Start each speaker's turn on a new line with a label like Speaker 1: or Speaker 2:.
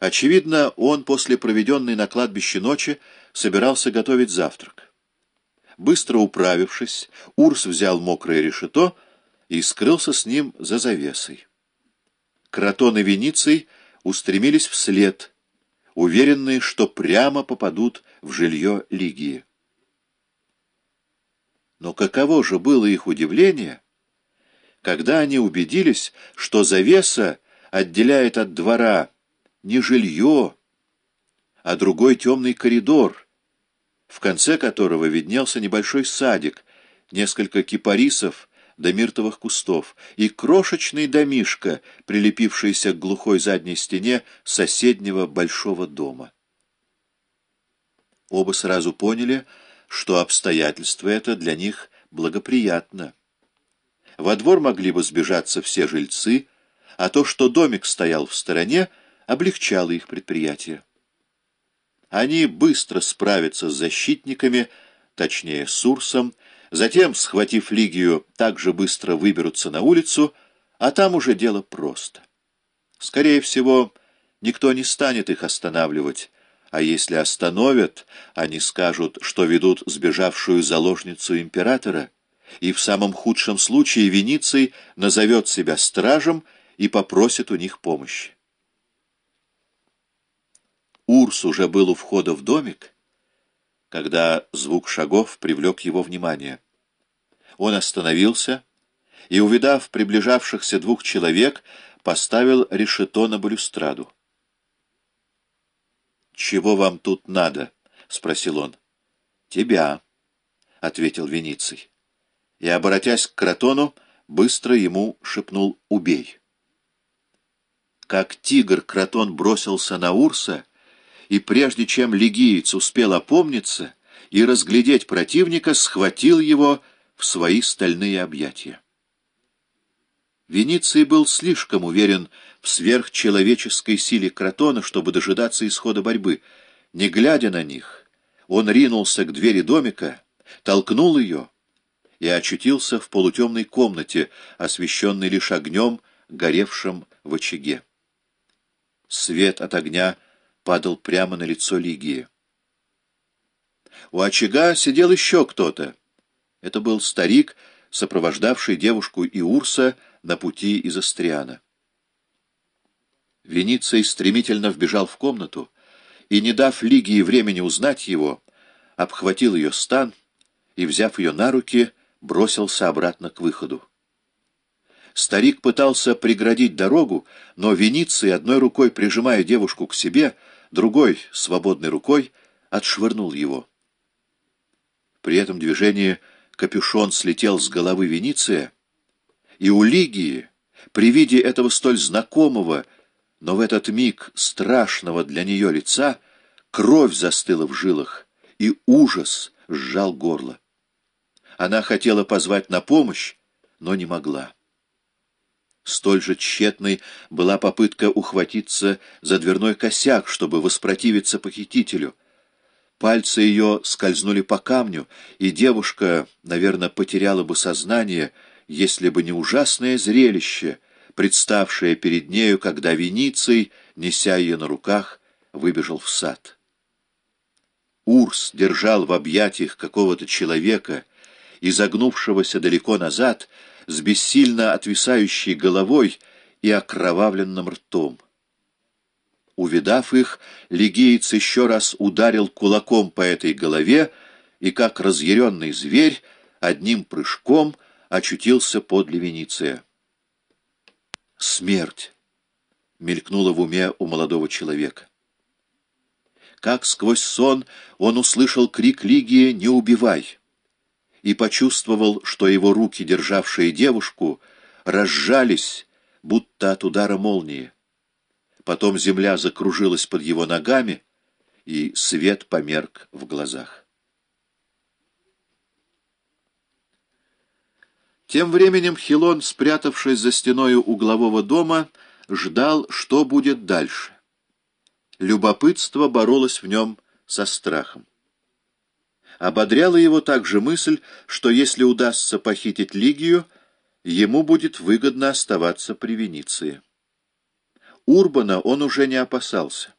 Speaker 1: Очевидно, он после проведенной на кладбище ночи собирался готовить завтрак. Быстро управившись, Урс взял мокрое решето и скрылся с ним за завесой. Кротон и Вениций устремились вслед, уверенные, что прямо попадут в жилье Лигии. Но каково же было их удивление, когда они убедились, что завеса отделяет от двора не жилье, а другой темный коридор, в конце которого виднелся небольшой садик, несколько кипарисов до миртовых кустов и крошечный домишко, прилепившийся к глухой задней стене соседнего большого дома. Оба сразу поняли, что обстоятельство это для них благоприятно. Во двор могли бы сбежаться все жильцы, а то, что домик стоял в стороне, облегчало их предприятие. Они быстро справятся с защитниками, точнее с Урсом, затем, схватив Лигию, также быстро выберутся на улицу, а там уже дело просто. Скорее всего, никто не станет их останавливать, а если остановят, они скажут, что ведут сбежавшую заложницу императора, и в самом худшем случае Вениций назовет себя стражем и попросит у них помощи. Урс уже был у входа в домик, когда звук шагов привлек его внимание. Он остановился и, увидав приближавшихся двух человек, поставил решето на балюстраду. «Чего вам тут надо?» — спросил он. «Тебя», — ответил Вениций. И, обратясь к Кротону, быстро ему шепнул «Убей». Как тигр Кротон бросился на Урса, и прежде чем легиец успел опомниться и разглядеть противника, схватил его в свои стальные объятия. Вениций был слишком уверен в сверхчеловеческой силе Кротона, чтобы дожидаться исхода борьбы. Не глядя на них, он ринулся к двери домика, толкнул ее и очутился в полутемной комнате, освещенной лишь огнем, горевшим в очаге. Свет от огня — падал прямо на лицо Лигии. У очага сидел еще кто-то. Это был старик, сопровождавший девушку и Урса на пути из Астриана. Вениций стремительно вбежал в комнату и, не дав Лигии времени узнать его, обхватил ее стан и, взяв ее на руки, бросился обратно к выходу. Старик пытался преградить дорогу, но Вениций, одной рукой прижимая девушку к себе, другой, свободной рукой, отшвырнул его. При этом движении капюшон слетел с головы Вениция, и у Лигии, при виде этого столь знакомого, но в этот миг страшного для нее лица, кровь застыла в жилах, и ужас сжал горло. Она хотела позвать на помощь, но не могла. Столь же тщетной была попытка ухватиться за дверной косяк, чтобы воспротивиться похитителю. Пальцы ее скользнули по камню, и девушка, наверное, потеряла бы сознание, если бы не ужасное зрелище, представшее перед нею, когда Вениций, неся ее на руках, выбежал в сад. Урс держал в объятиях какого-то человека, изогнувшегося далеко назад, с бессильно отвисающей головой и окровавленным ртом. Увидав их, легиец еще раз ударил кулаком по этой голове и, как разъяренный зверь, одним прыжком очутился подле Вениция. «Смерть!» — мелькнула в уме у молодого человека. Как сквозь сон он услышал крик Лигии «Не убивай!» И почувствовал, что его руки, державшие девушку, разжались, будто от удара молнии. Потом земля закружилась под его ногами, и свет померк в глазах. Тем временем Хилон, спрятавшись за стеною углового дома, ждал, что будет дальше. Любопытство боролось в нем со страхом. Ободряла его также мысль, что если удастся похитить Лигию, ему будет выгодно оставаться при Венеции. Урбана он уже не опасался.